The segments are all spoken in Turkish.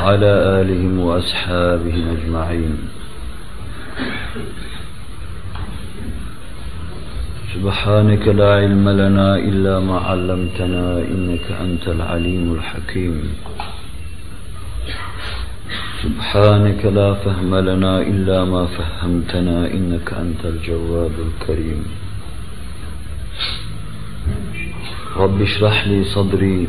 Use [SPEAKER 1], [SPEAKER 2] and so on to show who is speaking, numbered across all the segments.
[SPEAKER 1] وعلى آلهم وأصحابهم أجمعين. سبحانك لا علم لنا إلا ما علمتنا إنك أنت العليم الحكيم. سبحانك لا فهم لنا إلا ما فهمتنا إنك أنت الجواد الكريم. رب اشرح لي صدري.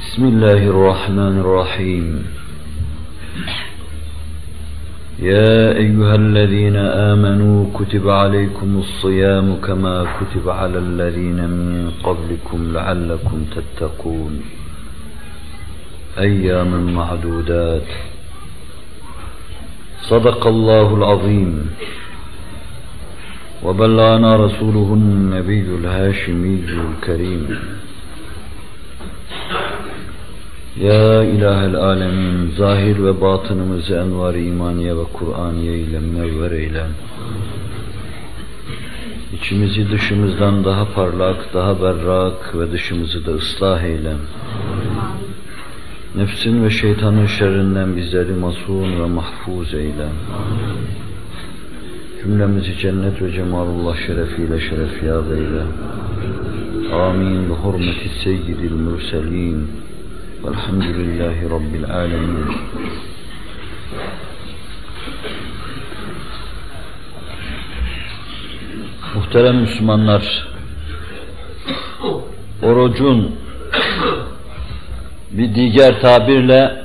[SPEAKER 1] بسم الله الرحمن الرحيم. يا أيها الذين آمنوا كتب عليكم الصيام كما كتب على الذين من قبلكم لعلكم تتقون. أياما معدودات. صدق الله العظيم. وبلغنا رسوله النبي الهاشمي الكريم. Ya İlahel Alemin, zahir ve batınımızı envar imaniye ve Kur'aniye ile münevver eyle. İçimizi dışımızdan daha parlak, daha berrak ve dışımızı da ıslah eyle. Nefsin ve şeytanın şerrinden bizleri masum ve mahfuz eyle. Cümlemizi cennet ve cemalullah şerefiyle şerefyab eyle. Amin. Bi hurmeti seyyidil mürselin. Velhamdülillahi Rabbil alemin. Muhterem Müslümanlar, orucun bir diğer tabirle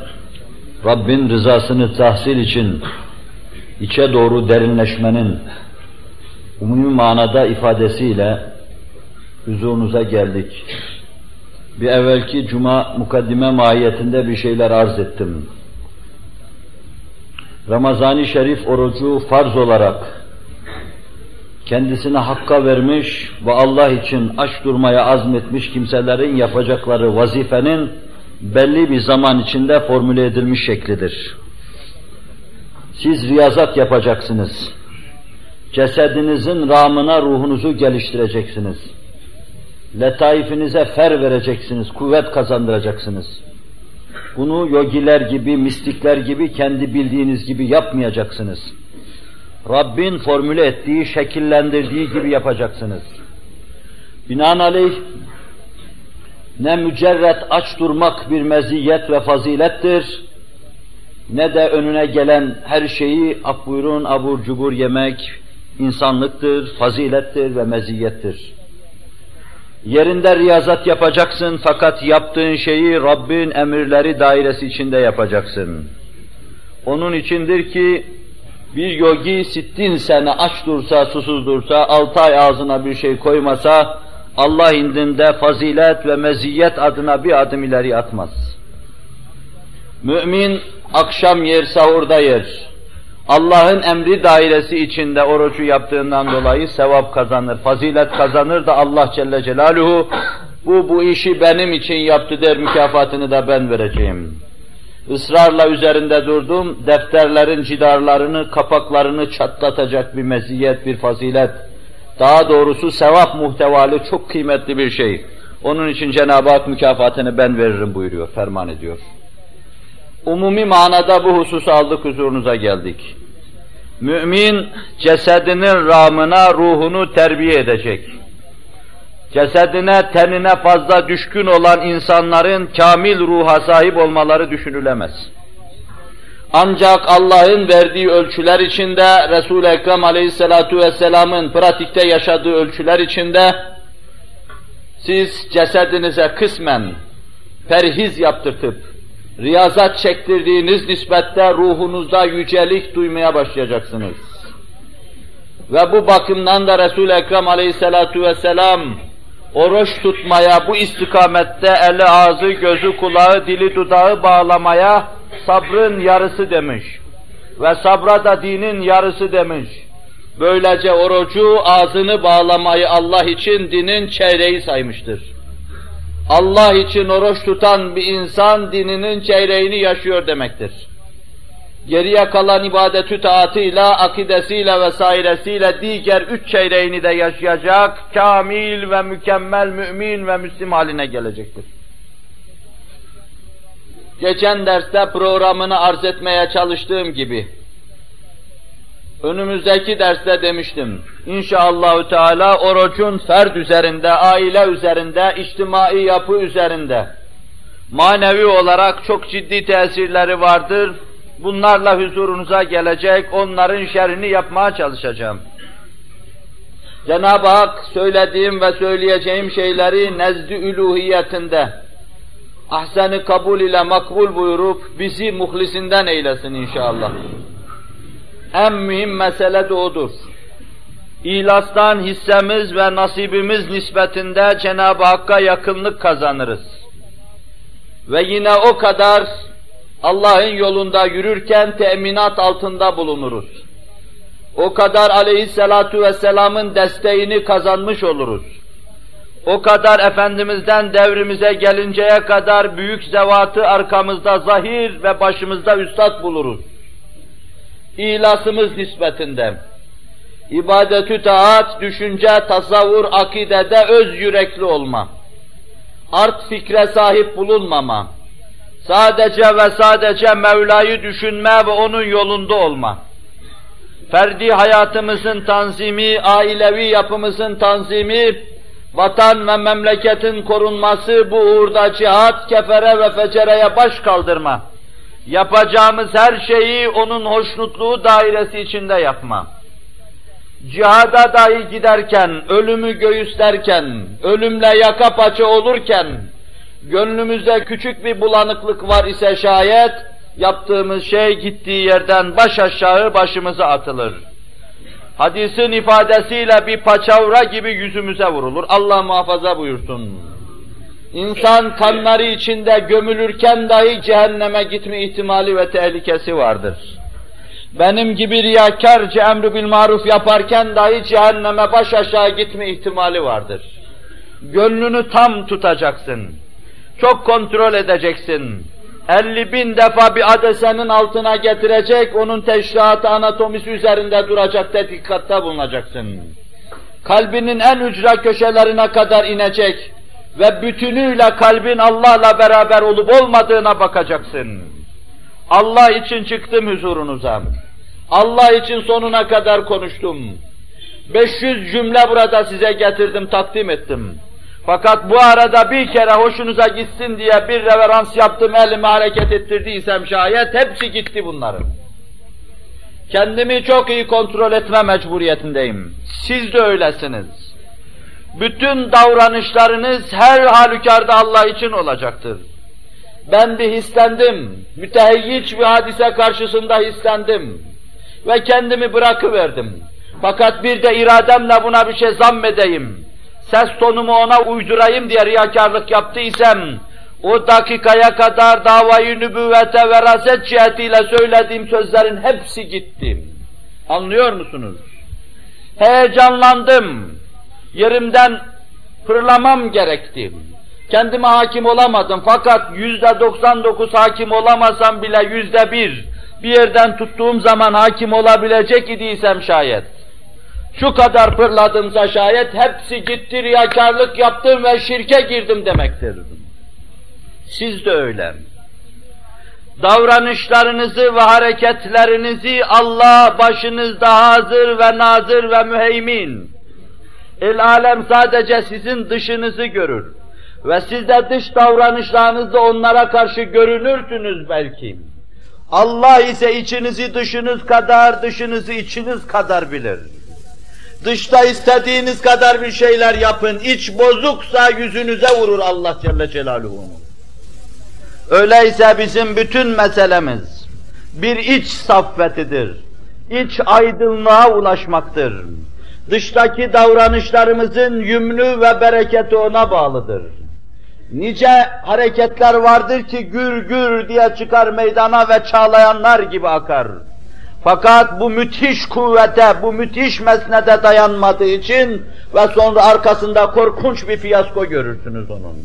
[SPEAKER 1] Rabbin rızasını tahsil için içe doğru derinleşmenin umumi manada ifadesiyle huzurunuza geldik. Bir evvelki cuma mukaddime mahiyetinde bir şeyler arz ettim. Ramazani Şerif orucu farz olarak kendisine hakka vermiş ve Allah için aç durmaya azmetmiş kimselerin yapacakları vazifenin belli bir zaman içinde formüle edilmiş şeklidir. Siz riyazat yapacaksınız. Cesedinizin ramına ruhunuzu geliştireceksiniz. Letaifinize fer vereceksiniz, kuvvet kazandıracaksınız. Bunu yogiler gibi, mistikler gibi, kendi bildiğiniz gibi yapmayacaksınız. Rabbin formüle ettiği, şekillendirdiği gibi yapacaksınız. Binaenaleyh ne mücerret aç durmak bir meziyet ve fazilettir, ne de önüne gelen her şeyi ab buyurun abur cubur yemek insanlıktır, fazilettir ve meziyettir. Yerinde riyazat yapacaksın fakat yaptığın şeyi Rabbin emirleri dairesi içinde yapacaksın. Onun içindir ki bir yogi sittin sene aç dursa, susuz dursa, altı ay ağzına bir şey koymasa, Allah indinde fazilet ve meziyet adına bir adım ileri atmaz. Mümin akşam yer, sahurda yer. Allah'ın emri dairesi içinde orucu yaptığından dolayı sevap kazanır, fazilet kazanır da Allah Celle Celaluhu bu bu işi benim için yaptı der mükafatını da ben vereceğim. Israrla üzerinde durdum, defterlerin cidarlarını, kapaklarını çatlatacak bir meziyet, bir fazilet. Daha doğrusu sevap muhtevalı çok kıymetli bir şey. Onun için Cenab-ı Hak mükafatını ben veririm buyuruyor, ferman ediyor. Umumi manada bu hususu aldık, huzurunuza geldik. Mümin cesedinin ramına ruhunu terbiye edecek.
[SPEAKER 2] cesedine, tenine fazla düşkün olan insanların kamil ruha sahip olmaları düşünülemez. Ancak Allah'ın verdiği ölçüler içinde, Resul-i Ekrem aleyhissalatu vesselamın pratikte yaşadığı ölçüler içinde, siz cesedinize kısmen perhiz yaptırtıp, riyazat çektirdiğiniz nispette ruhunuzda yücelik duymaya başlayacaksınız. Ve bu bakımdan da Resul-i Ekrem aleyhissalatu vesselam oruç tutmaya, bu istikamette eli, ağzı, gözü, kulağı, dili, dudağı bağlamaya sabrın yarısı demiş. Ve sabra da dinin yarısı demiş. Böylece orucu, ağzını bağlamayı Allah için dinin çeyreği saymıştır. Allah için oruç tutan bir insan dininin çeyreğini yaşıyor demektir. Geriye kalan ibadetü taatıyla, akidesiyle vesairesiyle diğer üç çeyreğini de yaşayacak, kamil ve mükemmel mümin ve müslim haline gelecektir. Geçen derste programını arz etmeye çalıştığım gibi, önümüzdeki derste demiştim, İnşallahü Teala orucun ferd üzerinde, aile üzerinde, içtimai yapı üzerinde, manevi olarak çok ciddi tesirleri vardır, bunlarla huzurunuza gelecek, onların şerhini yapmaya çalışacağım. Cenab-ı Hak söylediğim ve söyleyeceğim şeyleri nezd-i üluhiyetinde ahsen kabul ile makbul buyurup bizi muhlisinden eylesin inşallah. En mühim mesele de odur. İhlastan hissemiz ve nasibimiz nispetinde Cenab-ı Hakk'a yakınlık kazanırız. Ve yine o kadar Allah'ın yolunda yürürken teminat altında bulunuruz. O kadar aleyhissalatu vesselamın desteğini kazanmış oluruz. O kadar Efendimiz'den devrimize gelinceye kadar büyük zevatı arkamızda zahir ve başımızda üstad buluruz. İhlasımız nispetinde. İbadetü taat, düşünce, tasavvur, akidede öz yürekli olma. Art fikre sahip bulunmama Sadece ve sadece Mevla'yı düşünme ve onun yolunda olma. Ferdi hayatımızın tanzimi, ailevi yapımızın tanzimi, vatan ve memleketin korunması, bu uğurda cihat, kefere ve fecereye baş kaldırma. Yapacağımız her şeyi onun hoşnutluğu dairesi içinde yapma. Cihada dahi giderken, ölümü göğüslerken, ölümle yaka paça olurken, gönlümüzde küçük bir bulanıklık var ise şayet, yaptığımız şey gittiği yerden baş aşağı başımıza atılır. Hadisin ifadesiyle bir paçavra gibi yüzümüze vurulur. Allah muhafaza buyursun. İnsan kanları içinde gömülürken dahi cehenneme gitme ihtimali ve tehlikesi vardır. Benim gibi riyakarca emri bil maruf yaparken dahi cehenneme baş aşağı gitme ihtimali vardır. Gönlünü tam tutacaksın. Çok kontrol edeceksin. 50 bin defa bir adesenin altına getirecek, onun teşrihatı, anatomisi üzerinde duracak tetikatta bulunacaksın. Kalbinin en ücra köşelerine kadar inecek ve bütünüyle kalbin Allah'la beraber olup olmadığına bakacaksın. Allah için çıktım huzurunuza. Allah için sonuna kadar konuştum. 500 cümle burada size getirdim, takdim ettim. Fakat bu arada bir kere hoşunuza gitsin diye bir reverans yaptım, elimi hareket ettirdiysem şayet hepsi gitti bunların. Kendimi çok iyi kontrol etme mecburiyetindeyim. Siz de öylesiniz. Bütün davranışlarınız her halükarda Allah için olacaktır. Ben bir hislendim, mütehiyyiç bir hadise karşısında hislendim ve kendimi bırakıverdim. Fakat bir de irademle buna bir şey zammedeyim ses tonumu ona uydurayım diye riyakarlık yaptıysam, o dakikaya kadar davayı nübüvvete veraset cihetiyle söylediğim sözlerin hepsi gitti. Anlıyor musunuz? Heyecanlandım. Yerimden fırlamam gerekti. Kendime hakim olamadım fakat yüzde 99 hakim olamasam bile yüzde bir bir yerden tuttuğum zaman hakim olabilecek idiysem şayet şu kadar fırladımsa şayet hepsi gitti riyakarlık yaptım ve şirke girdim demektir. Siz de öyle. Davranışlarınızı ve hareketlerinizi Allah başınızda hazır ve nazır ve müheymin El alem sadece sizin dışınızı görür. Ve siz de dış davranışlarınızda onlara karşı görünürsünüz belki. Allah ise içinizi dışınız kadar, dışınızı içiniz kadar bilir. Dışta istediğiniz kadar bir şeyler yapın, iç bozuksa yüzünüze vurur Allah Celle Celaluhu. Öyleyse bizim bütün meselemiz bir iç saffetidir. İç aydınlığa ulaşmaktır. Dıştaki davranışlarımızın yümlü ve bereketi ona bağlıdır. Nice hareketler vardır ki gür gür diye çıkar meydana ve çağlayanlar gibi akar. Fakat bu müthiş kuvvete, bu müthiş mesnede dayanmadığı için ve sonra arkasında korkunç bir fiyasko görürsünüz onun.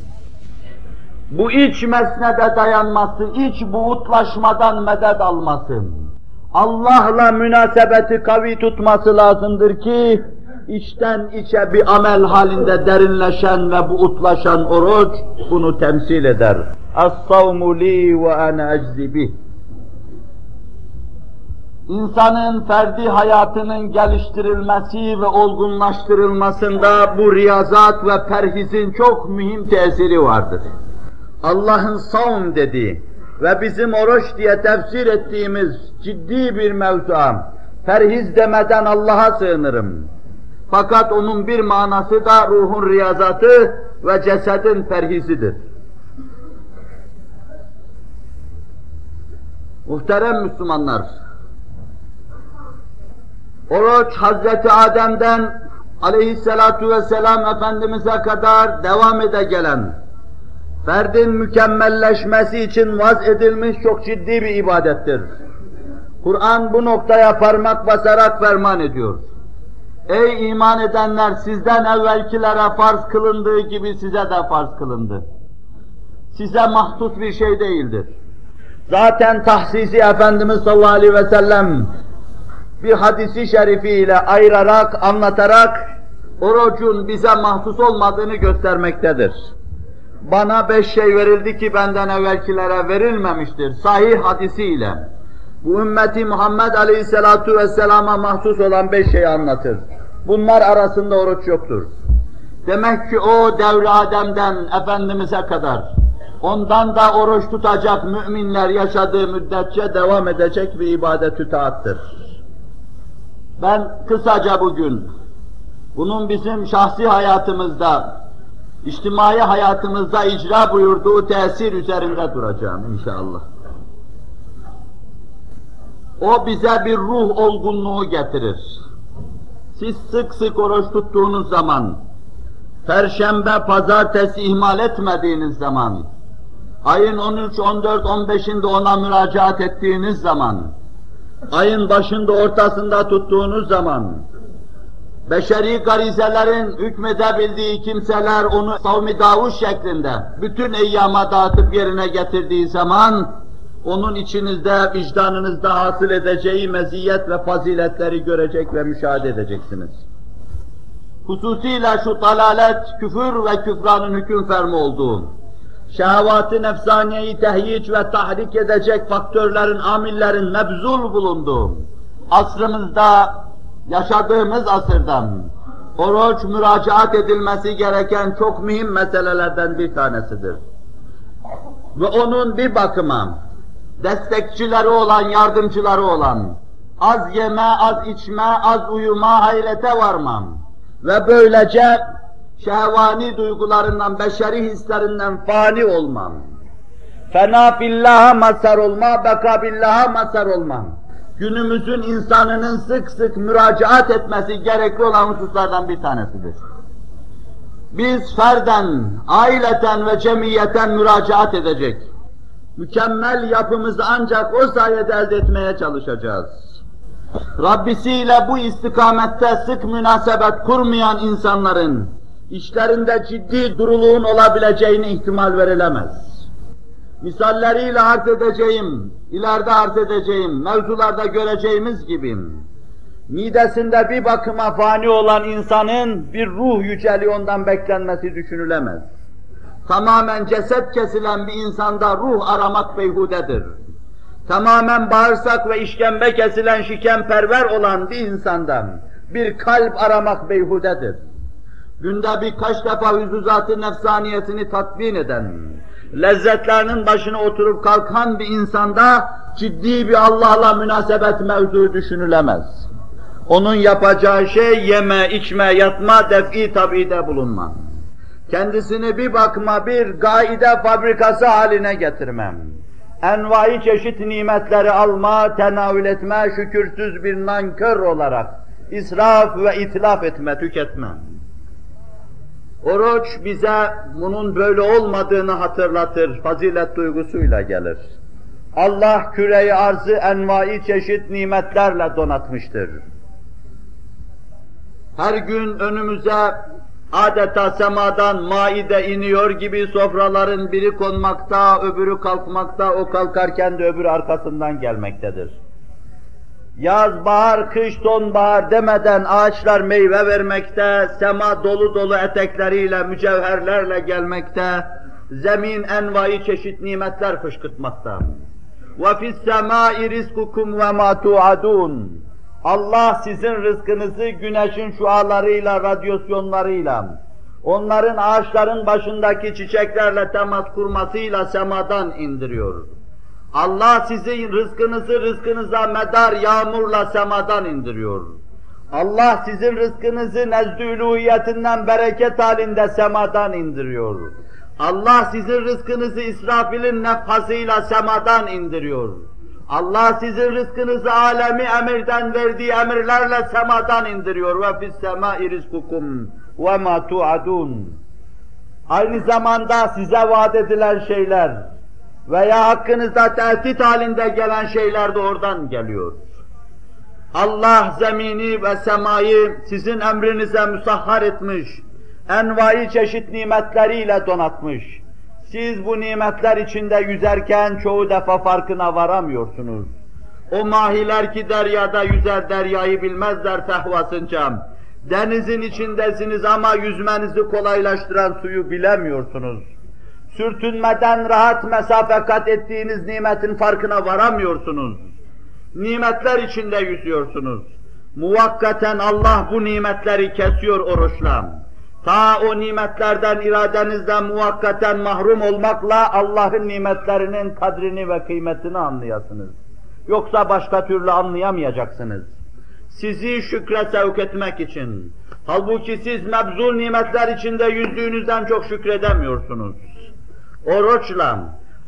[SPEAKER 2] Bu iç mesnede dayanması, iç buğutlaşmadan medet alması, Allah'la münasebeti kavi tutması lazımdır ki, içten içe bir amel halinde derinleşen ve buğutlaşan oruç bunu temsil eder. Ve ana eczi bih. İnsanın ferdi hayatının geliştirilmesi ve olgunlaştırılmasında bu riyazat ve perhizin çok mühim tesiri vardır. Allah'ın savm dediği ve bizim oruç diye tefsir ettiğimiz ciddi bir mevzua, perhiz demeden Allah'a sığınırım. Fakat onun bir manası da ruhun riyazatı ve cesedin perhizidir. Muhterem Müslümanlar, oruç Hazreti Adem'den aleyhissalatu vesselam Efendimiz'e kadar devam ede gelen, ferdin mükemmelleşmesi için vaz edilmiş çok ciddi bir ibadettir. Kur'an bu noktaya parmak basarak ferman ediyor. Ey iman edenler sizden evvelkilere farz kılındığı gibi size de farz kılındı. Size mahsus bir şey değildir. Zaten tahsisi Efendimiz sallallahu aleyhi ve sellem bir hadisi şerifiyle ayırarak, anlatarak orucun bize mahsus olmadığını göstermektedir. Bana beş şey verildi ki benden evvelkilere verilmemiştir. Sahih hadisiyle. Bu ümmeti Muhammed Aleyhisselatu Vesselam'a mahsus olan beş şeyi anlatır. Bunlar arasında oruç yoktur. Demek ki o devri Adem'den Efendimiz'e kadar ondan da oruç tutacak müminler yaşadığı müddetçe devam edecek bir ibadet-ü taattır. Ben kısaca bugün bunun bizim şahsi hayatımızda, içtimai hayatımızda icra buyurduğu tesir üzerinde duracağım inşallah. O bize bir ruh olgunluğu getirir. Siz sık sık oruç tuttuğunuz zaman, Perşembe, pazartesi ihmal etmediğiniz zaman, ayın 13, 14, 15'inde ona müracaat ettiğiniz zaman, ayın başında ortasında tuttuğunuz zaman, beşeri garizelerin hükmedebildiği kimseler onu savmi davuş şeklinde bütün eyyama dağıtıp yerine getirdiği zaman, onun içinizde, vicdanınızda hasıl edeceği meziyet ve faziletleri görecek ve müşahede edeceksiniz. Hususiyle şu dalalet, küfür ve küfranın hüküm fermi olduğu, şehvat-ı nefsaniyeyi tehyic ve tahrik edecek faktörlerin, amillerin mebzul bulunduğu, asrımızda, yaşadığımız asırdan, oruç müracaat edilmesi gereken çok mühim meselelerden bir tanesidir. Ve onun bir bakıma, destekçileri olan, yardımcıları olan, az yeme, az içme, az uyuma, hayrete varmam ve böylece şehvani duygularından, beşeri hislerinden fani olmam. Fena billaha mazhar olma, beka billaha mazhar olmam. Günümüzün insanının sık sık müracaat etmesi gerekli olan hususlardan bir tanesidir. Biz ferden, aileten ve cemiyeten müracaat edecek. Mükemmel yapımızı ancak o sayede elde etmeye çalışacağız. Rabbisiyle bu istikamette sık münasebet kurmayan insanların işlerinde ciddi duruluğun olabileceğine ihtimal verilemez. Misalleriyle arz edeceğim, ileride arz edeceğim, mevzularda göreceğimiz gibi, midesinde bir bakıma fani olan insanın bir ruh yüceliği ondan beklenmesi düşünülemez. Tamamen ceset kesilen bir insanda ruh aramak beyhudedir. Tamamen bağırsak ve işkembe kesilen şikenperver olan bir insandan bir kalp aramak beyhudedir. günde birkaç defa hüzuzat-ı nefsaniyetini tatbin eden, lezzetlerinin başına oturup kalkan bir insanda ciddi bir Allah'la münasebet mevzu düşünülemez. Onun yapacağı şey yeme, içme, yatma, def'i tabide bulunma. Kendisini bir bakma bir gaide fabrikası haline getirmem. Envai çeşit nimetleri alma, tenavül etme, şükürsüz bir nankör olarak israf ve itlaf etme, tüketme. Oruç bize bunun böyle olmadığını hatırlatır, fazilet duygusuyla gelir. Allah küreyi arzı envai çeşit nimetlerle donatmıştır. Her gün önümüze adeta semadan maide iniyor gibi sofraların biri konmakta, öbürü kalkmakta, o kalkarken de öbürü arkasından gelmektedir. Yaz, bahar, kış, sonbahar demeden ağaçlar meyve vermekte, sema dolu dolu etekleriyle, mücevherlerle gelmekte, zemin envai çeşit nimetler fışkırtmakta. وَفِي السَّمَاءِ رِزْقُكُمْ وَمَا تُعَدُونَ Allah sizin rızkınızı güneşin şualarıyla, radyasyonlarıyla, onların ağaçların başındaki çiçeklerle temas kurmasıyla semadan indiriyor. Allah sizin rızkınızı rızkınıza medar yağmurla semadan indiriyor. Allah sizin rızkınızı nezdü bereket halinde semadan indiriyor. Allah sizin rızkınızı İsrafil'in nefhasıyla semadan indiriyor. Allah sizin rızkınızı alemi emirden verdiği emirlerle semadan indiriyor. Ve fis semai rizkukum ve ma tuadun. Aynı zamanda size vaat edilen şeyler veya hakkınızda tehdit halinde gelen şeyler de oradan geliyor. Allah zemini ve semayı sizin emrinize müsahhar etmiş, envai çeşit nimetleriyle donatmış. Siz bu nimetler içinde yüzerken çoğu defa farkına varamıyorsunuz. O mahiler ki deryada yüzer deryayı bilmezler fehvasınca. Denizin içindesiniz ama yüzmenizi kolaylaştıran suyu bilemiyorsunuz. Sürtünmeden rahat mesafe kat ettiğiniz nimetin farkına varamıyorsunuz. Nimetler içinde yüzüyorsunuz. Muvakkaten Allah bu nimetleri kesiyor oruçla. Ta o nimetlerden iradenizden muvakkaten mahrum olmakla Allah'ın nimetlerinin kadrini ve kıymetini anlayasınız. Yoksa başka türlü anlayamayacaksınız. Sizi şükre sevk etmek için, halbuki siz mebzul nimetler içinde yüzdüğünüzden çok şükredemiyorsunuz. Oruçla,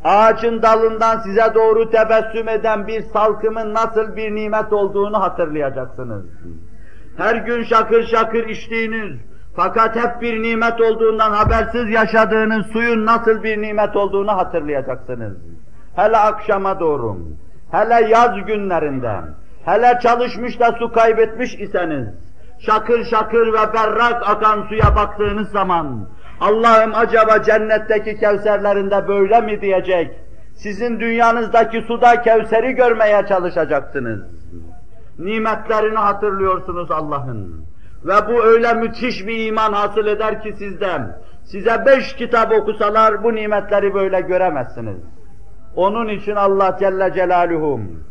[SPEAKER 2] ağacın dalından size doğru tebessüm eden bir salkımın nasıl bir nimet olduğunu hatırlayacaksınız. Her gün şakır şakır içtiğiniz, fakat hep bir nimet olduğundan habersiz yaşadığınız suyun nasıl bir nimet olduğunu hatırlayacaksınız. Hele akşama doğru, hele yaz günlerinde, hele çalışmış da su kaybetmiş iseniz, şakır şakır ve berrak akan suya baktığınız zaman, Allah'ım acaba cennetteki kevserlerinde böyle mi diyecek, sizin dünyanızdaki suda kevseri görmeye çalışacaksınız. Nimetlerini hatırlıyorsunuz Allah'ın. Ve bu öyle müthiş bir iman hasıl eder ki sizden. Size beş kitap okusalar bu nimetleri böyle göremezsiniz. Onun için Allah Celle Celaluhum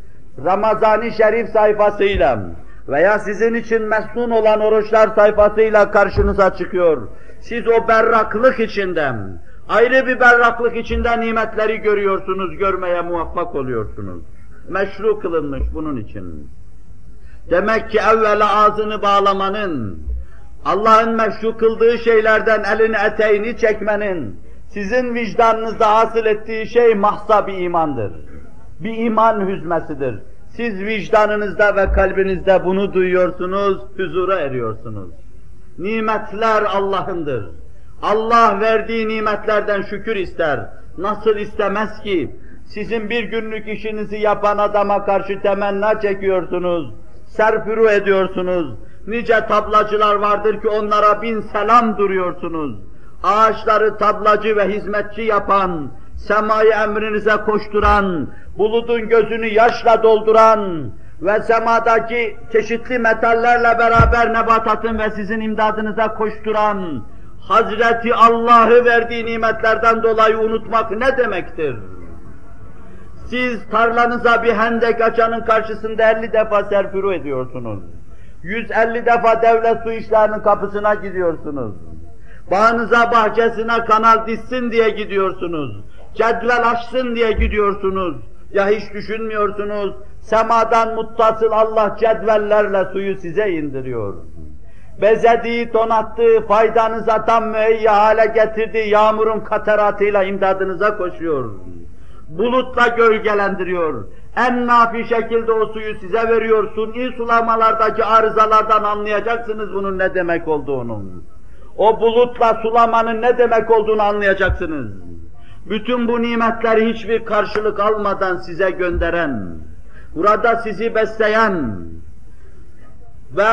[SPEAKER 2] Ramazan-ı Şerif sayfasıyla veya sizin için mesnun olan oruçlar sayfasıyla karşınıza çıkıyor. Siz o berraklık içinden, ayrı bir berraklık içinde nimetleri görüyorsunuz, görmeye muvaffak oluyorsunuz. Meşru kılınmış bunun için. Demek ki evvela ağzını bağlamanın, Allah'ın meşru kıldığı şeylerden elini eteğini çekmenin, sizin vicdanınızda hasıl ettiği şey mahsa bir imandır. Bir iman hüzmesidir. Siz vicdanınızda ve kalbinizde bunu duyuyorsunuz, huzura eriyorsunuz. Nimetler Allah'ındır. Allah verdiği nimetlerden şükür ister. Nasıl istemez ki? Sizin bir günlük işinizi yapan adama karşı temenna çekiyorsunuz serpürü ediyorsunuz. Nice tablacılar vardır ki onlara bin selam duruyorsunuz. Ağaçları tablacı ve hizmetçi yapan, semayı emrinize koşturan, bulutun gözünü yaşla dolduran ve semadaki çeşitli metallerle beraber nebatatın ve sizin imdadınıza koşturan, Hazreti Allah'ı verdiği nimetlerden dolayı unutmak ne demektir? Siz tarlanıza bir hendek açanın karşısında elli defa serpuru ediyorsunuz. 150 defa devlet su işlerinin kapısına gidiyorsunuz. Bağınıza, bahçesine kanal dizsin diye gidiyorsunuz. Cedvel açsın diye gidiyorsunuz. Ya hiç düşünmüyorsunuz, semadan muttasıl Allah cedvellerle suyu size indiriyor. Bezediği, donattığı, faydanıza tam müeyya hale getirdiği yağmurun kataratıyla imdadınıza koşuyor. Bulutla gölgelendiriyor. En nafi şekilde o suyu size veriyor. Suni sulamalardaki arızalardan anlayacaksınız bunun ne demek olduğunu. O bulutla sulamanın ne demek olduğunu anlayacaksınız. Bütün bu nimetleri hiçbir karşılık almadan size gönderen, burada sizi besleyen ve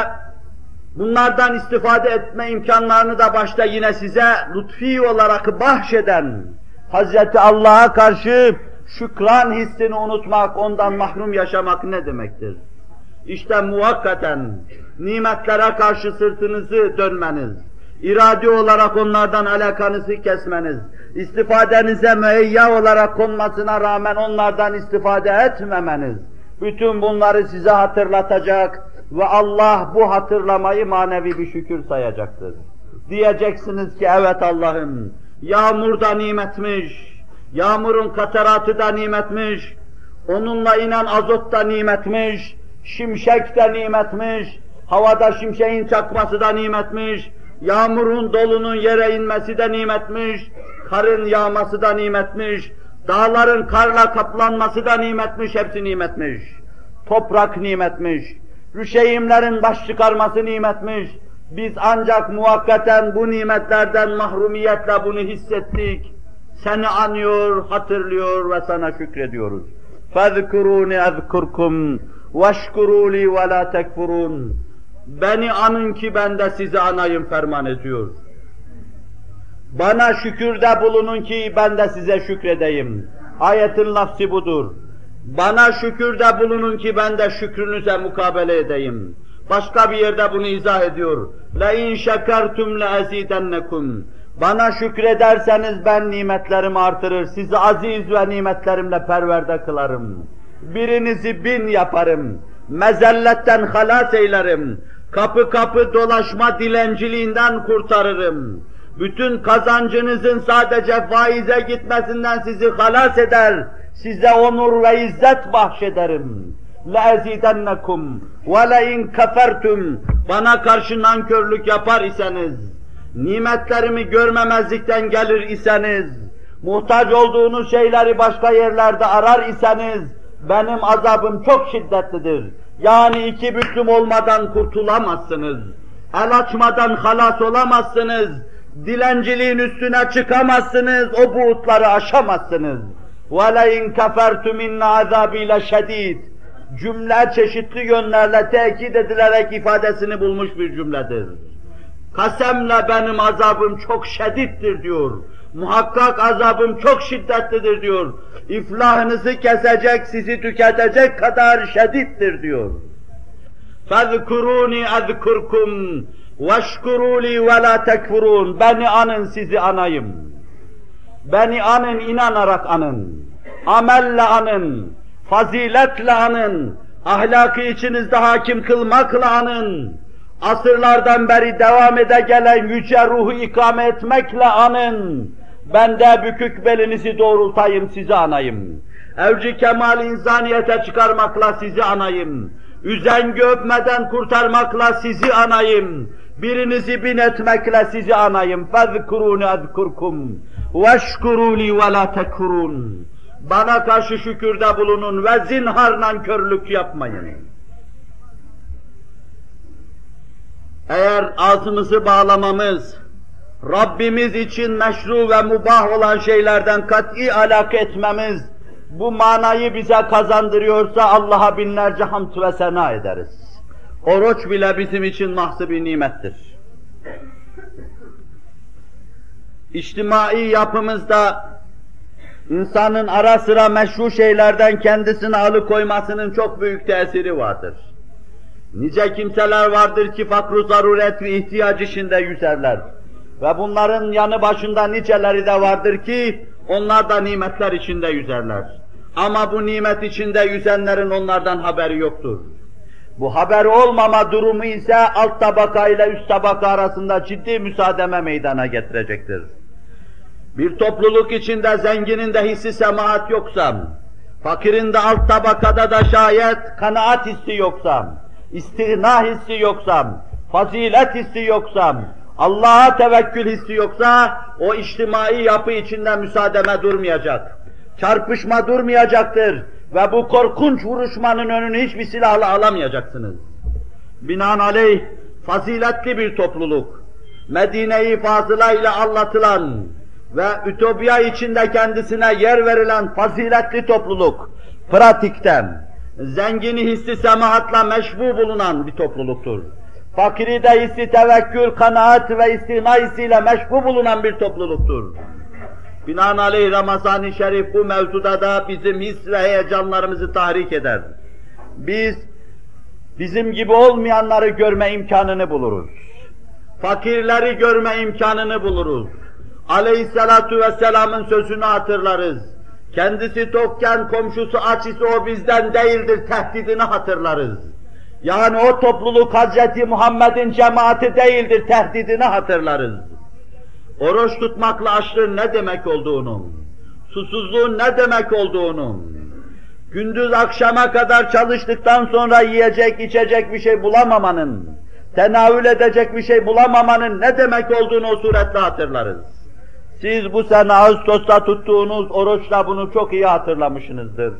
[SPEAKER 2] bunlardan istifade etme imkanlarını da başta yine size lütfi olarak bahşeden Hazreti Allah'a karşı şükran hissini unutmak, ondan mahrum yaşamak ne demektir? İşte muvakkaten nimetlere karşı sırtınızı dönmeniz, iradi olarak onlardan alakanızı kesmeniz, istifadenize müeyya olarak konmasına rağmen onlardan istifade etmemeniz, bütün bunları size hatırlatacak ve Allah bu hatırlamayı manevi bir şükür sayacaktır. Diyeceksiniz ki evet Allah'ım, yağmur da nimetmiş, yağmurun kataratı da nimetmiş, onunla inen azot da nimetmiş, şimşek de nimetmiş, havada şimşeğin çakması da nimetmiş, Yağmurun dolunun yere inmesi de nimetmiş, karın yağması da nimetmiş, dağların karla kaplanması da nimetmiş, hepsi nimetmiş. Toprak nimetmiş, rüşeyimlerin baş çıkarması nimetmiş. Biz ancak muvakkaten bu nimetlerden mahrumiyetle bunu hissettik. Seni anıyor, hatırlıyor ve sana şükrediyoruz. فَذْكُرُونِ اَذْكُرْكُمْ وَاشْكُرُوا لِي وَلَا تَكْفُرُونَ Beni anın ki ben de sizi anayım ferman ediyor. Bana şükürde bulunun ki ben de size şükredeyim. Ayetin lafzı budur. Bana şükürde bulunun ki ben de şükrünüze mukabele edeyim. Başka bir yerde bunu izah ediyor. لَاِنْ شَكَرْتُمْ لَاَزِيدَنَّكُمْ Bana şükrederseniz ben nimetlerimi artırır, sizi aziz ve nimetlerimle perverde kılarım. Birinizi bin yaparım, mezelletten halas eylerim, kapı kapı dolaşma dilenciliğinden kurtarırım. Bütün kazancınızın sadece faize gitmesinden sizi halas eder, size onur ve izzet bahşederim. لَاَزِيدَنَّكُمْ وَلَاِنْ كَفَرْتُمْ Bana karşı nankörlük yapar iseniz, nimetlerimi görmemezlikten gelir iseniz, muhtaç olduğunuz şeyleri başka yerlerde arar iseniz, benim azabım çok şiddetlidir. Yani iki büklüm olmadan kurtulamazsınız. El açmadan halas olamazsınız. Dilenciliğin üstüne çıkamazsınız, o buğutları aşamazsınız. وَلَاِنْ كَفَرْتُ مِنَّ عَذَابِي لَشَد۪يدٍ Cümle çeşitli yönlerle tekit edilerek ifadesini bulmuş bir cümledir. Kasemle benim azabım çok şedittir diyor. Muhakkak azabım çok şiddetlidir diyor. İflahınızı kesecek, sizi tüketecek kadar şedittir diyor. فَذْكُرُونِ اَذْكُرْكُمْ وَاشْكُرُوا لِي وَلَا تَكْفُرُونَ Beni anın, sizi anayım. Beni anın, inanarak anın. Amelle anın, faziletle anın, ahlakı içinizde hakim kılmakla anın. Asırlardan beri devam ede gelen yüce ruhu ikame etmekle anın. Ben de bükük belinizi doğrultayım, sizi anayım. Evci kemal insaniyete çıkarmakla sizi anayım. Üzengi öpmeden kurtarmakla sizi anayım. Birinizi bin etmekle sizi anayım. فَذْكُرُونِ اَذْكُرْكُمْ وَاشْكُرُوا لِي وَلَا تَكْفُرُونَ Bana karşı şükürde bulunun ve zinhar nankörlük yapmayın. Eğer ağzımızı bağlamamız, Rabbimiz için meşru ve mubah olan şeylerden kat'i alaka etmemiz, bu manayı bize kazandırıyorsa Allah'a binlerce hamd ve sena ederiz. Oruç bile bizim için mahsı bir nimettir. İçtimai yapımızda insanın ara sıra meşru şeylerden kendisini alıkoymasının çok büyük tesiri vardır. Nice kimseler vardır ki fakru zaruret ve ihtiyaç içinde yüzerler. Ve bunların yanı başında niceleri de vardır ki onlar da nimetler içinde yüzerler. Ama bu nimet içinde yüzenlerin onlardan haberi yoktur. Bu haber olmama durumu ise alt tabaka ile üst tabaka arasında ciddi müsaademe meydana getirecektir. Bir topluluk içinde zenginin de hissi semaat yoksa, fakirin de alt tabakada da şayet kanaat hissi yoksa, istihna hissi yoksa, fazilet hissi yoksa, Allah'a tevekkül hissi yoksa, o içtimai yapı içinde müsaademe durmayacak. Çarpışma durmayacaktır ve bu korkunç vuruşmanın önünü hiçbir silahla alamayacaksınız. Binaenaleyh faziletli bir topluluk, Medine-i Fazıla ile anlatılan ve ütopya içinde kendisine yer verilen faziletli topluluk, pratikten, zengini hissi semahatla meşbu bulunan bir topluluktur. Fakiri de hissi tevekkül, kanaat ve istina hissiyle meşbu bulunan bir topluluktur. Binaenaleyh Ramazan-ı Şerif bu mevzuda da bizim his ve heyecanlarımızı tahrik eder. Biz bizim gibi olmayanları görme imkanını buluruz. Fakirleri görme imkanını buluruz. Aleyhissalatu vesselamın sözünü hatırlarız. Kendisi tokken komşusu aç ise o bizden değildir tehdidini hatırlarız. Yani o topluluk Hazreti Muhammed'in cemaati değildir tehdidini hatırlarız. Oruç tutmakla açlığın ne demek olduğunu, susuzluğun ne demek olduğunu, gündüz akşama kadar çalıştıktan sonra yiyecek, içecek bir şey bulamamanın, tenavül edecek bir şey bulamamanın ne demek olduğunu o suretle hatırlarız. Siz bu sene Ağustos'ta tuttuğunuz oruçla bunu çok iyi hatırlamışsınızdır.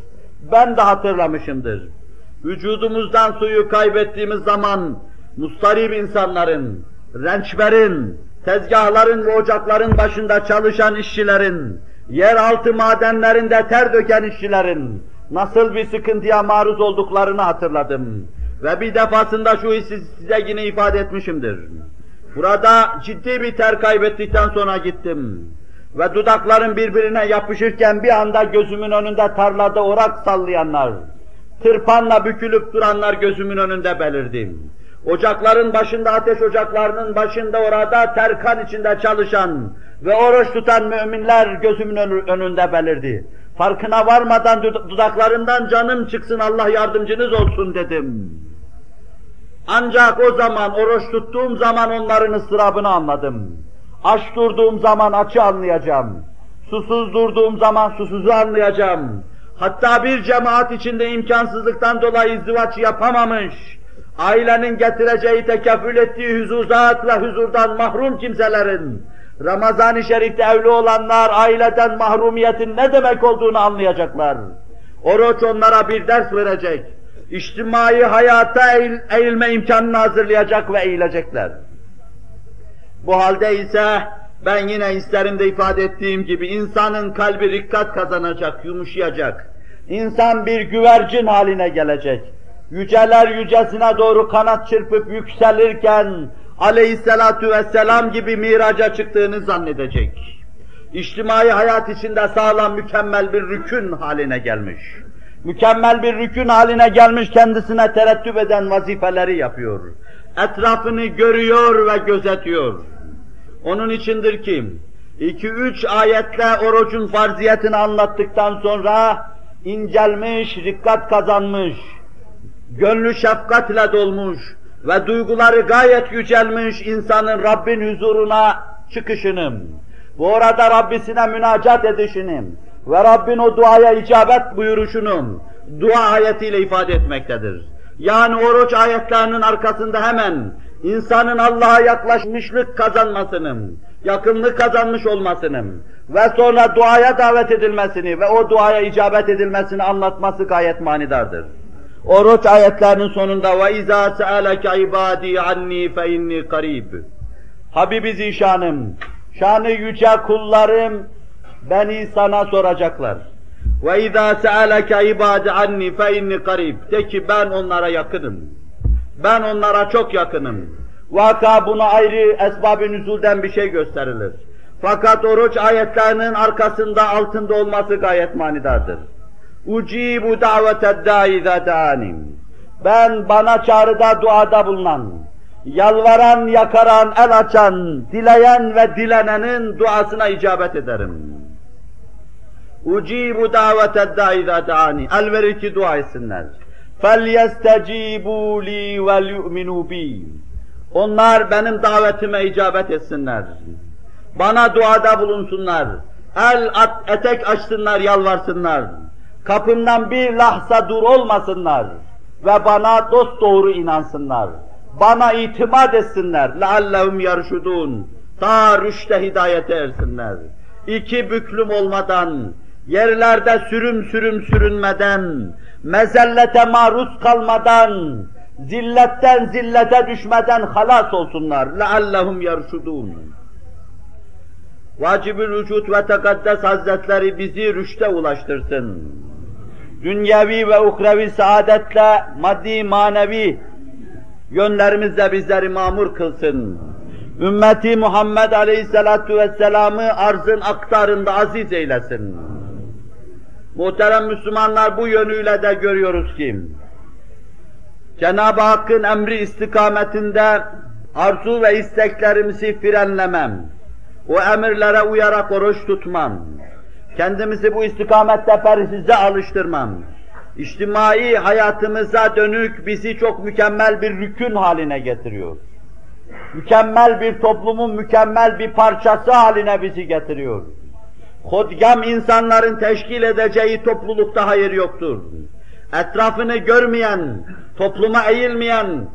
[SPEAKER 2] Ben de hatırlamışımdır. Vücudumuzdan suyu kaybettiğimiz zaman mustarip insanların, rençberin, tezgahların ve ocakların başında çalışan işçilerin, yeraltı madenlerinde ter döken işçilerin nasıl bir sıkıntıya maruz olduklarını hatırladım. Ve bir defasında şu hissi size yine ifade etmişimdir. Burada ciddi bir ter kaybettikten sonra gittim. Ve dudakların birbirine yapışırken bir anda gözümün önünde tarlada orak sallayanlar, tırpanla bükülüp duranlar gözümün önünde belirdim. Ocakların başında, ateş ocaklarının başında orada terkan içinde çalışan ve oruç tutan müminler gözümün önünde belirdi. Farkına varmadan dudaklarından canım çıksın Allah yardımcınız olsun dedim. Ancak o zaman oruç tuttuğum zaman onların ıstırabını anladım. Aç durduğum zaman açı anlayacağım. Susuz durduğum zaman susuzu anlayacağım. Hatta bir cemaat içinde imkansızlıktan dolayı izdivaç yapamamış, ailenin getireceği tekafül ettiği huzuzat huzurdan mahrum kimselerin, Ramazan-ı Şerif'te evli olanlar aileden mahrumiyetin ne demek olduğunu anlayacaklar. Oruç onlara bir ders verecek. İçtimai hayata eğil, eğilme imkanını hazırlayacak ve eğilecekler. Bu halde ise ben yine isterimde ifade ettiğim gibi insanın kalbi rikkat kazanacak, yumuşayacak. İnsan bir güvercin haline gelecek. Yüceler yücesine doğru kanat çırpıp yükselirken aleyhissalatu vesselam gibi miraca çıktığını zannedecek. İçtimai hayat içinde sağlam mükemmel bir rükün haline gelmiş. Mükemmel bir rükün haline gelmiş kendisine terettüp eden vazifeleri yapıyor. Etrafını görüyor ve gözetiyor. Onun içindir ki, iki üç ayetle orucun farziyetini anlattıktan sonra incelmiş, dikkat kazanmış, gönlü şefkatle dolmuş ve duyguları gayet yücelmiş insanın Rabbin huzuruna çıkışını, bu orada Rabbisine münacat edişini ve Rabbin o duaya icabet buyuruşunu dua ayetiyle ifade etmektedir. Yani oruç ayetlerinin arkasında hemen insanın Allah'a yaklaşmışlık kazanmasının, yakınlık kazanmış olmasının ve sonra duaya davet edilmesini ve o duaya icabet edilmesini anlatması gayet manidardır. Oruç ayetlerinin sonunda ve izâ se'aleke ibâdî annî fe inni karib. Habibi zişanım, şanı yüce kullarım beni sana soracaklar. Ve izâ se'aleke ibâdî annî fe inni. De ki ben onlara yakınım. Ben onlara çok yakınım. Vaka buna ayrı esbab-ı nüzulden bir şey gösterilir. Fakat oruç ayetlerinin arkasında altında olması gayet manidardır. Ucibu daveted da'i da'anim. Ben bana çağrıda duada bulunan, yalvaran, yakaran, el açan, dileyen ve dilenenin duasına icabet ederim. Ucibu daveted da'i da'ani. El verir ki dua etsinler. فَلْيَسْتَجِيبُوا لِي وَلْيُؤْمِنُوا بِي Onlar benim davetime icabet etsinler. Bana duada bulunsunlar. El at, etek açsınlar, yalvarsınlar. Kapımdan bir lahza dur olmasınlar. Ve bana dost doğru inansınlar. Bana itimat etsinler. لَعَلَّهُمْ يَرْشُدُونَ Ta rüşte hidayete ersinler. İki büklüm olmadan, yerlerde sürüm sürüm sürünmeden, mezellete maruz kalmadan, zilletten zillete düşmeden halas olsunlar. لَعَلَّهُمْ يَرْشُدُونَ Vacibül Vücut ve Tekaddes Hazretleri bizi rüşte ulaştırsın. Dünyevi ve uhrevi saadetle maddi manevi yönlerimizle bizleri mamur kılsın. Ümmeti Muhammed Aleyhisselatu Vesselam'ı arzın aktarında aziz eylesin. Muhterem Müslümanlar bu yönüyle de görüyoruz ki, Cenab-ı Hakk'ın emri istikametinde arzu ve isteklerimizi frenlemem, o emirlere uyarak oruç tutmam, kendimizi bu istikamette perhize alıştırmam, içtimai hayatımıza dönük bizi çok mükemmel bir rükün haline getiriyor. Mükemmel bir toplumun mükemmel bir parçası haline bizi getiriyor. Hodgam insanların teşkil edeceği toplulukta hayır yoktur. Etrafını görmeyen, topluma eğilmeyen,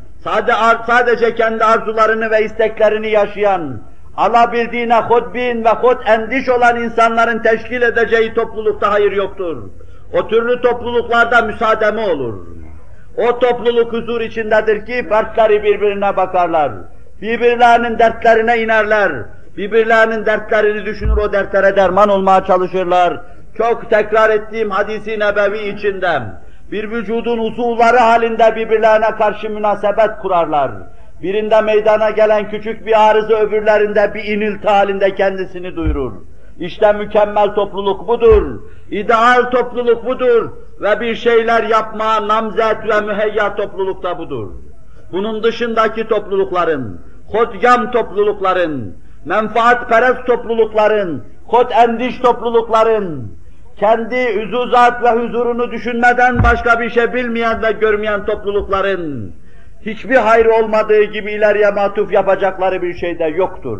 [SPEAKER 2] sadece kendi arzularını ve isteklerini yaşayan, alabildiğine hodbin ve hod endiş olan insanların teşkil edeceği toplulukta hayır yoktur. O türlü topluluklarda müsaademe olur. O topluluk huzur içindedir ki fertleri birbirine bakarlar. Birbirlerinin dertlerine inerler. Birbirlerinin dertlerini düşünür, o dertlere derman olmaya çalışırlar. Çok tekrar ettiğim hadisi nebevi içinde bir vücudun uzuvları halinde birbirlerine karşı münasebet kurarlar. Birinde meydana gelen küçük bir arıza öbürlerinde bir inilti halinde kendisini duyurur. İşte mükemmel topluluk budur, ideal topluluk budur ve bir şeyler yapma namzet ve müheyya topluluk da budur. Bunun dışındaki toplulukların, hodgam toplulukların, menfaatperest toplulukların, kod endiş toplulukların, kendi huzuzat ve huzurunu düşünmeden başka bir şey bilmeyen ve görmeyen toplulukların, hiçbir hayır olmadığı gibi ileriye matuf yapacakları bir şey de yoktur.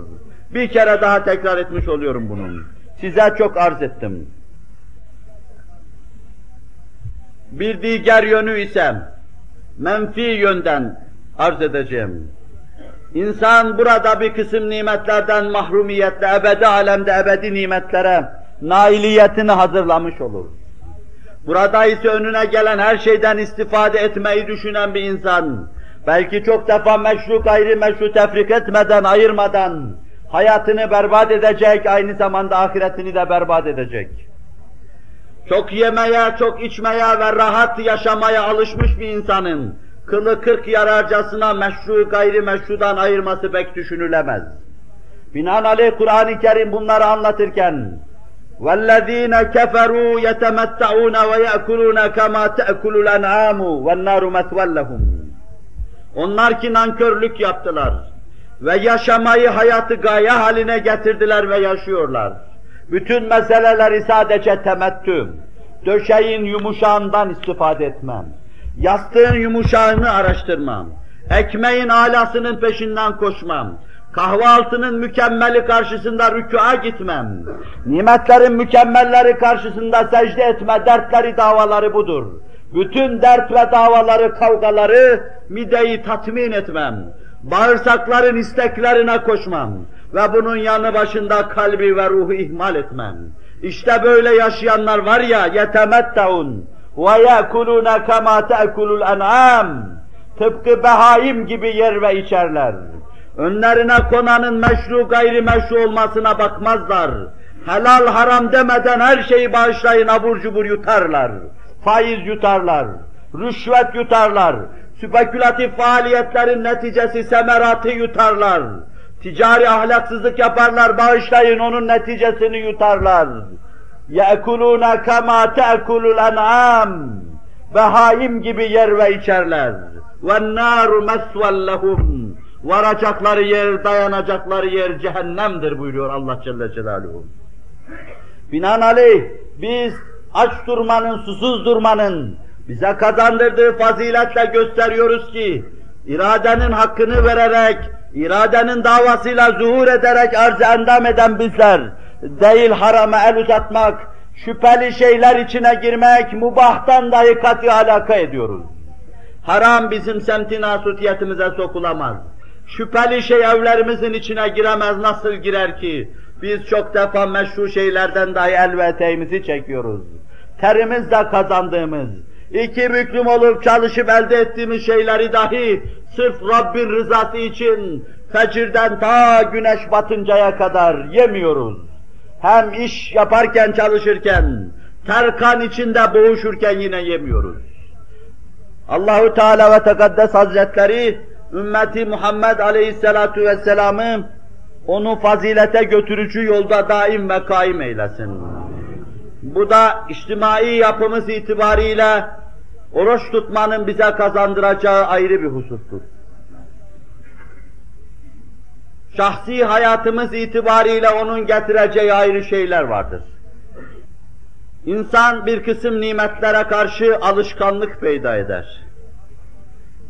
[SPEAKER 2] Bir kere daha tekrar etmiş oluyorum bunun. Size çok arz ettim. Bir diğer yönü ise menfi yönden arz edeceğim. İnsan burada bir kısım nimetlerden mahrumiyetle, ebedi alemde ebedi nimetlere nailiyetini hazırlamış olur. Burada ise önüne gelen her şeyden istifade etmeyi düşünen bir insan, belki çok defa meşru gayri meşru tefrik etmeden, ayırmadan, hayatını berbat edecek, aynı zamanda ahiretini de berbat edecek. Çok yemeye, çok içmeye ve rahat yaşamaya alışmış bir insanın, kılı kırk yararcasına meşru gayri meşrudan ayırması pek düşünülemez. Binaenaleyh Kur'an-ı Kerim bunları anlatırken وَالَّذ۪ينَ كَفَرُوا يَتَمَتَّعُونَ وَيَأْكُلُونَ كَمَا تَأْكُلُ الْاَنْعَامُ وَالنَّارُ مَثْوَلَّهُمْ Onlar ki nankörlük yaptılar ve yaşamayı hayatı gaye haline getirdiler ve yaşıyorlar. Bütün meseleleri sadece temettü, döşeğin yumuşağından istifade etmem, yastığın yumuşağını araştırmam, ekmeğin alasının peşinden koşmam, kahvaltının mükemmeli karşısında rükûa gitmem, nimetlerin mükemmelleri karşısında secde etme, dertleri, davaları budur. Bütün dert ve davaları, kavgaları, mideyi tatmin etmem, bağırsakların isteklerine koşmam. Ve bunun yanı başında kalbi ve ruhu ihmal etmem. İşte böyle yaşayanlar var ya, yetemetteun yekulune kema te'kulul en'am. Tıpkı behaim gibi yer ve içerler. Önlerine konanın meşru gayri meşru olmasına bakmazlar. Helal haram demeden her şeyi bağışlayın abur cubur yutarlar. Faiz yutarlar, rüşvet yutarlar, spekülatif faaliyetlerin neticesi semeratı yutarlar. Ticari ahlaksızlık yaparlar, bağışlayın onun neticesini yutarlar. يَأْكُلُونَ كَمَا تَأْكُلُ الْاَنْعَامِ Behaim gibi yer ve içerler. وَالنَّارُ مَسْوَلْ لَهُمْ Varacakları yer, dayanacakları yer cehennemdir buyuruyor Allah Celle Celaluhu. Binaenaleyh biz aç durmanın, susuz durmanın, Bize kazandırdığı faziletle gösteriyoruz ki, iradenin hakkını vererek, iradenin davasıyla zuhur ederek arz endam eden bizler, değil harama el uzatmak, şüpheli şeyler içine girmek, mubahtan dahi katı alaka ediyoruz. Haram bizim semtin asutiyetimize sokulamaz. Şüpheli şey evlerimizin içine giremez, nasıl girer ki? Biz çok defa meşru şeylerden dahi el ve eteğimizi çekiyoruz. Terimizle kazandığımız, iki büklüm olup çalışıp elde ettiğimiz şeyleri dahi sırf Rabbin rızası için fecirden ta güneş batıncaya kadar yemiyoruz. Hem iş yaparken çalışırken, terkan içinde boğuşurken yine yemiyoruz. Allahu Teala ve Tekaddes Hazretleri ümmeti Muhammed Aleyhisselatu Vesselam'ı onu fazilete götürücü yolda daim ve kaim eylesin. Bu da içtimai yapımız itibariyle oruç tutmanın bize kazandıracağı ayrı bir husustur. Şahsi hayatımız itibariyle onun getireceği ayrı şeyler vardır. İnsan bir kısım nimetlere karşı alışkanlık peyda eder.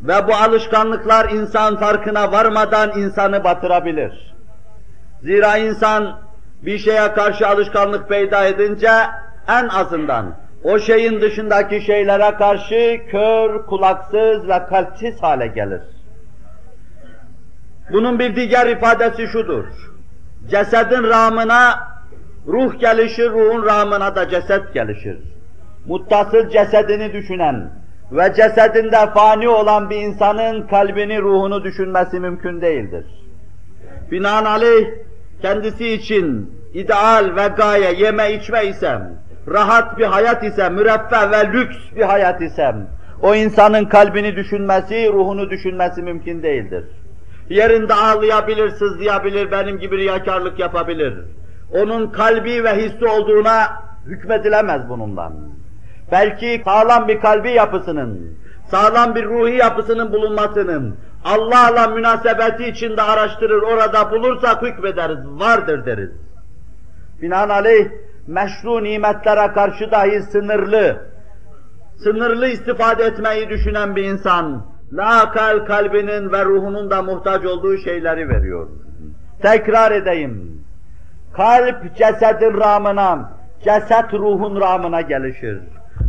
[SPEAKER 2] Ve bu alışkanlıklar insan farkına varmadan insanı batırabilir. Zira insan bir şeye karşı alışkanlık peyda edince en azından o şeyin dışındaki şeylere karşı kör, kulaksız ve kalpsiz hale gelir. Bunun bir diğer ifadesi şudur. Cesedin ramına ruh gelişir, ruhun ramına da ceset gelişir. Muttasıl cesedini düşünen ve cesedinde fani olan bir insanın kalbini, ruhunu düşünmesi mümkün değildir. Binaenaleyh kendisi için ideal ve gaye yeme içme isem, rahat bir hayat ise, müreffeh ve lüks bir hayat isem, o insanın kalbini düşünmesi, ruhunu düşünmesi mümkün değildir. Yerinde ağlayabilir, sızlayabilir, benim gibi riyakarlık yapabilir. Onun kalbi ve hissi olduğuna hükmedilemez bununla. Belki sağlam bir kalbi yapısının, sağlam bir ruhi yapısının bulunmasının, Allah'la münasebeti içinde araştırır, orada bulursak hükmederiz, vardır deriz. Binaenaleyh, meşru nimetlere karşı dahi sınırlı, sınırlı istifade etmeyi düşünen bir insan, lakal kalbinin ve ruhunun da muhtaç olduğu şeyleri veriyor. Tekrar edeyim. Kalp cesedin ramına, ceset ruhun ramına gelişir.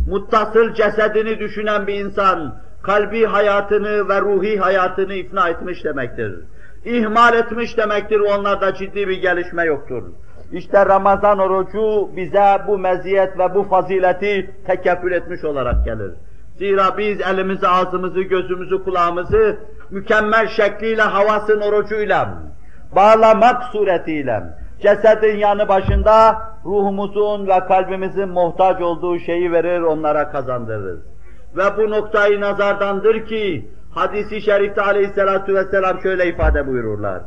[SPEAKER 2] Muttasıl cesedini düşünen bir insan, kalbi hayatını ve ruhi hayatını ifna etmiş demektir. İhmal etmiş demektir, onlarda ciddi bir gelişme yoktur. İşte Ramazan orucu bize bu meziyet ve bu fazileti tekeffül etmiş olarak gelir. Zira biz elimizi, ağzımızı, gözümüzü, kulağımızı mükemmel şekliyle havasın orucuyla, bağlamak suretiyle, cesedin yanı başında ruhumuzun ve kalbimizin muhtaç olduğu şeyi verir, onlara kazandırırız. Ve bu noktayı nazardandır ki, hadisi şerifte aleyhissalatu vesselam şöyle ifade buyururlar.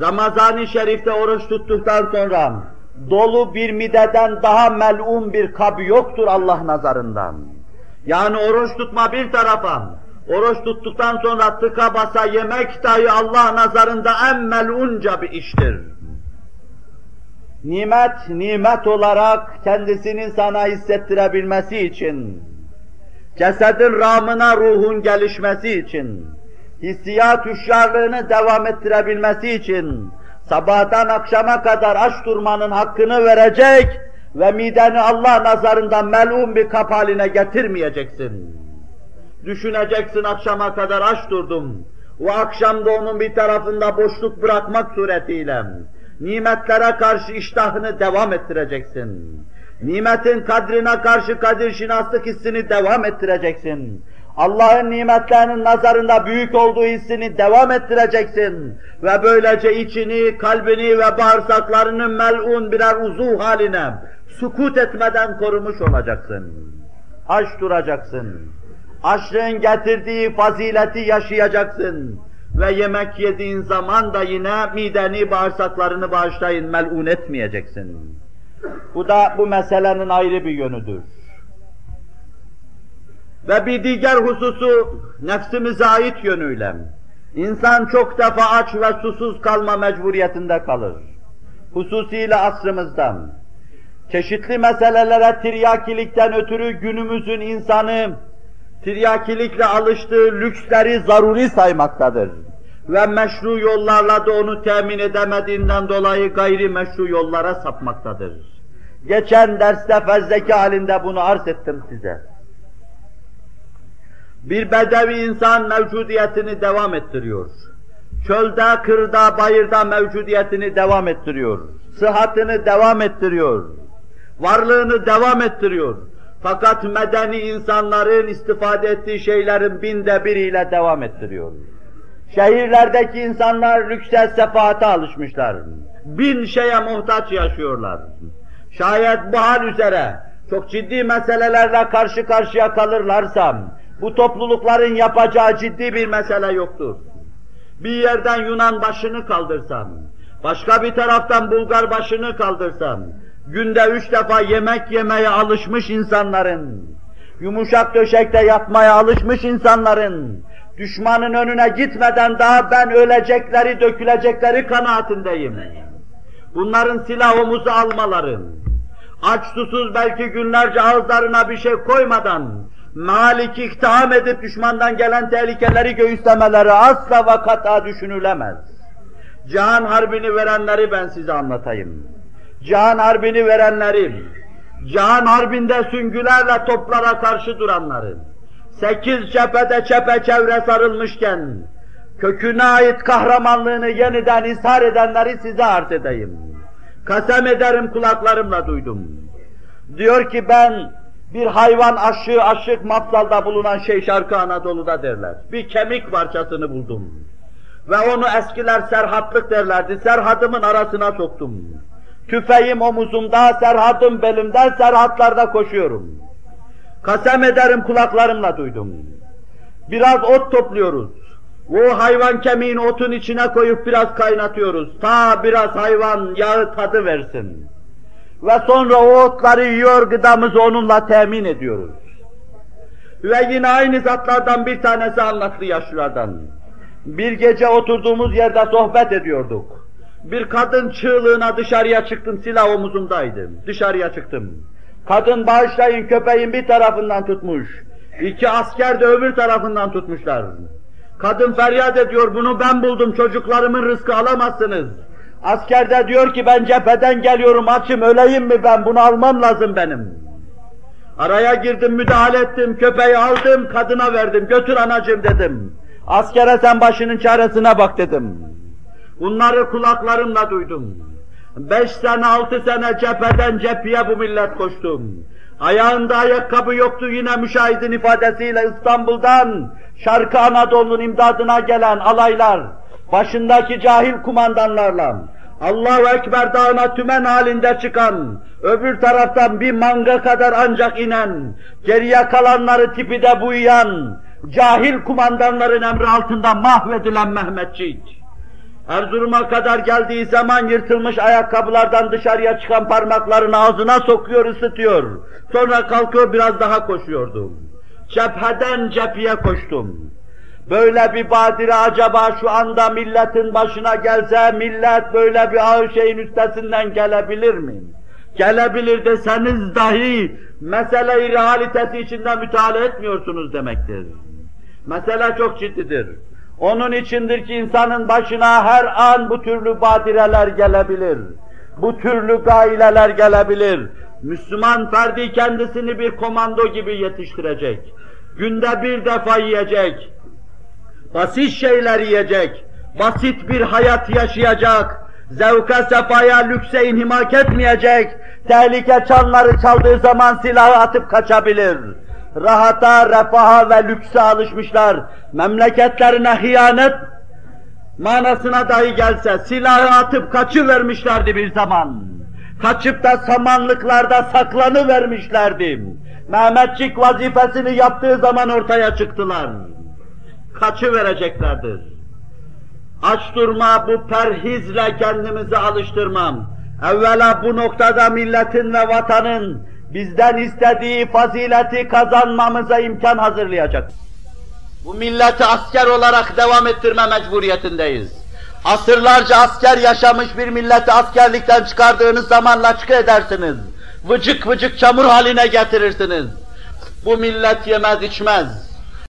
[SPEAKER 2] Ramazan-ı Şerif'te oruç tuttuktan sonra dolu bir mideden daha melun bir kab yoktur Allah nazarından. Yani oruç tutma bir tarafa, oruç tuttuktan sonra tıka basa yemek dahi Allah nazarında en melunca bir iştir. Nimet, nimet olarak kendisini sana hissettirebilmesi için, cesedin ramına ruhun gelişmesi için, hissiyat hüşyarlığını devam ettirebilmesi için, sabahtan akşama kadar aç durmanın hakkını verecek ve mideni Allah nazarında melun bir kap haline getirmeyeceksin. Düşüneceksin akşama kadar aç durdum. O akşamda onun bir tarafında boşluk bırakmak suretiyle nimetlere karşı iştahını devam ettireceksin. Nimetin kadrine karşı kadir şinaslık hissini devam ettireceksin. Allah'ın nimetlerinin nazarında büyük olduğu hissini devam ettireceksin. Ve böylece içini, kalbini ve bağırsaklarını melun birer uzuv haline sukut etmeden korumuş olacaksın. Aç duracaksın. Açlığın getirdiği fazileti yaşayacaksın. Ve yemek yediğin zaman da yine mideni, bağırsaklarını bağışlayın, melun etmeyeceksin. Bu da bu meselenin ayrı bir yönüdür. Ve bir diğer hususu nefsimize ait yönüyle. İnsan çok defa aç ve susuz kalma mecburiyetinde kalır. Hususiyle asrımızdan. çeşitli meselelere tiryakilikten ötürü günümüzün insanı tiryakilikle alıştığı lüksleri zaruri saymaktadır. Ve meşru yollarla da onu temin edemediğinden dolayı gayri meşru yollara sapmaktadır. Geçen derste fezleke halinde bunu arz ettim size. Bir bedevi insan mevcudiyetini devam ettiriyor. Çölde, kırda, bayırda mevcudiyetini devam ettiriyor. Sıhhatini devam ettiriyor. Varlığını devam ettiriyor. Fakat medeni insanların istifade ettiği şeylerin binde biriyle devam ettiriyor. Şehirlerdeki insanlar lükse, sefaate alışmışlar. Bin şeye muhtaç yaşıyorlar. Şayet bu hal üzere çok ciddi meselelerle karşı karşıya kalırlarsam, bu toplulukların yapacağı ciddi bir mesele yoktur. Bir yerden Yunan başını kaldırsam, başka bir taraftan Bulgar başını kaldırsam, günde üç defa yemek yemeye alışmış insanların, yumuşak döşekte yatmaya alışmış insanların, düşmanın önüne gitmeden daha ben ölecekleri, dökülecekleri kanaatindeyim. Bunların silah omuzu almaları, aç susuz belki günlerce ağızlarına bir şey koymadan, malik iktiham edip düşmandan gelen tehlikeleri göğüslemeleri asla ve kata düşünülemez. Cihan Harbi'ni verenleri ben size anlatayım. Cihan Harbi'ni verenleri, Cihan Harbi'nde süngülerle toplara karşı duranları, sekiz cephede çepeçevre sarılmışken, köküne ait kahramanlığını yeniden ishar edenleri size arz edeyim. Kasem ederim kulaklarımla duydum. Diyor ki ben bir hayvan aşığı aşık mafsalda bulunan şey şarkı Anadolu'da derler. Bir kemik parçasını buldum. Ve onu eskiler serhatlık derlerdi. Serhadımın arasına soktum. Tüfeğim omuzumda, serhadım belimde, serhatlarda koşuyorum. Kasem ederim kulaklarımla duydum. Biraz ot topluyoruz. O hayvan kemiğini otun içine koyup biraz kaynatıyoruz. Ta biraz hayvan yağı tadı versin. Ve sonra o otları yiyor, gıdamızı onunla temin ediyoruz. Ve yine aynı zatlardan bir tanesi anlattı yaşlılardan. Bir gece oturduğumuz yerde sohbet ediyorduk. Bir kadın çığlığına dışarıya çıktım, silah omuzumdaydı. Dışarıya çıktım. Kadın bağışlayın köpeğin bir tarafından tutmuş. İki asker de öbür tarafından tutmuşlar. Kadın feryat ediyor, bunu ben buldum, çocuklarımın rızkı alamazsınız. Asker de diyor ki ben cepheden geliyorum, açım öleyim mi ben, bunu almam lazım benim. Araya girdim, müdahale ettim, köpeği aldım, kadına verdim, götür anacım dedim. Askere sen başının çaresine bak dedim. Bunları kulaklarımla duydum. Beş sene, altı sene cepheden cepheye bu millet koştum. Ayağında ayakkabı yoktu yine müşahidin ifadesiyle İstanbul'dan Şarkı Anadolu'nun imdadına gelen alaylar, başındaki cahil kumandanlarla, Allahu Ekber dağına tümen halinde çıkan, öbür taraftan bir manga kadar ancak inen, geriye kalanları tipi de buyan, cahil kumandanların emri altında mahvedilen Mehmetçik. Erzurum'a kadar geldiği zaman yırtılmış ayakkabılardan dışarıya çıkan parmaklarını ağzına sokuyor, ısıtıyor. Sonra kalkıyor biraz daha koşuyordu. Cepheden cepheye koştum. Böyle bir badire acaba şu anda milletin başına gelse, millet böyle bir ağır şeyin üstesinden gelebilir mi? Gelebilir deseniz dahi meseleyi realitesi içinde müteala etmiyorsunuz demektir. Mesele çok ciddidir. Onun içindir ki insanın başına her an bu türlü badireler gelebilir. Bu türlü gaileler gelebilir. Müslüman ferdi kendisini bir komando gibi yetiştirecek. Günde bir defa yiyecek. Basit şeyler yiyecek. Basit bir hayat yaşayacak. Zevka, sefaya, lükse inhimak etmeyecek. Tehlike çanları çaldığı zaman silahı atıp kaçabilir rahata, refaha ve lükse alışmışlar. Memleketlerine hıyanet manasına dahi gelse silahı atıp kaçıvermişlerdi bir zaman. Kaçıp da samanlıklarda saklanı vermişlerdi. Mehmetçik vazifesini yaptığı zaman ortaya çıktılar. Kaçı vereceklerdir. Aç durma bu perhizle kendimizi alıştırmam. Evvela bu noktada milletin ve vatanın bizden istediği fazileti kazanmamıza imkan hazırlayacak. Bu milleti asker olarak devam ettirme mecburiyetindeyiz. Asırlarca asker yaşamış bir milleti askerlikten çıkardığınız zaman laçkı edersiniz. vıcık vıcık çamur haline getirirsiniz. Bu millet yemez içmez.